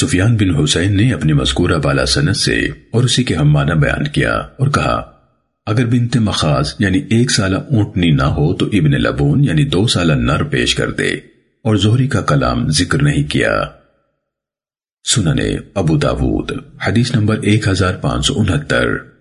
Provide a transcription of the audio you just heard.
سفیان بن حسین نے اپنی مذکورہ بالا سنت سے اور اسی کے ہمانہ بیان کیا اور کہا، اگر بنت مخاز یعنی ایک سالہ اونٹنی نہ ہو تو ابن لبون یعنی دو سالہ نر پیش کر دے اور زہری کا کلام ذکر نہیں کیا۔ سننے ابو داود، حدیث نمبر ایک ہزار پانچ سو انہتر۔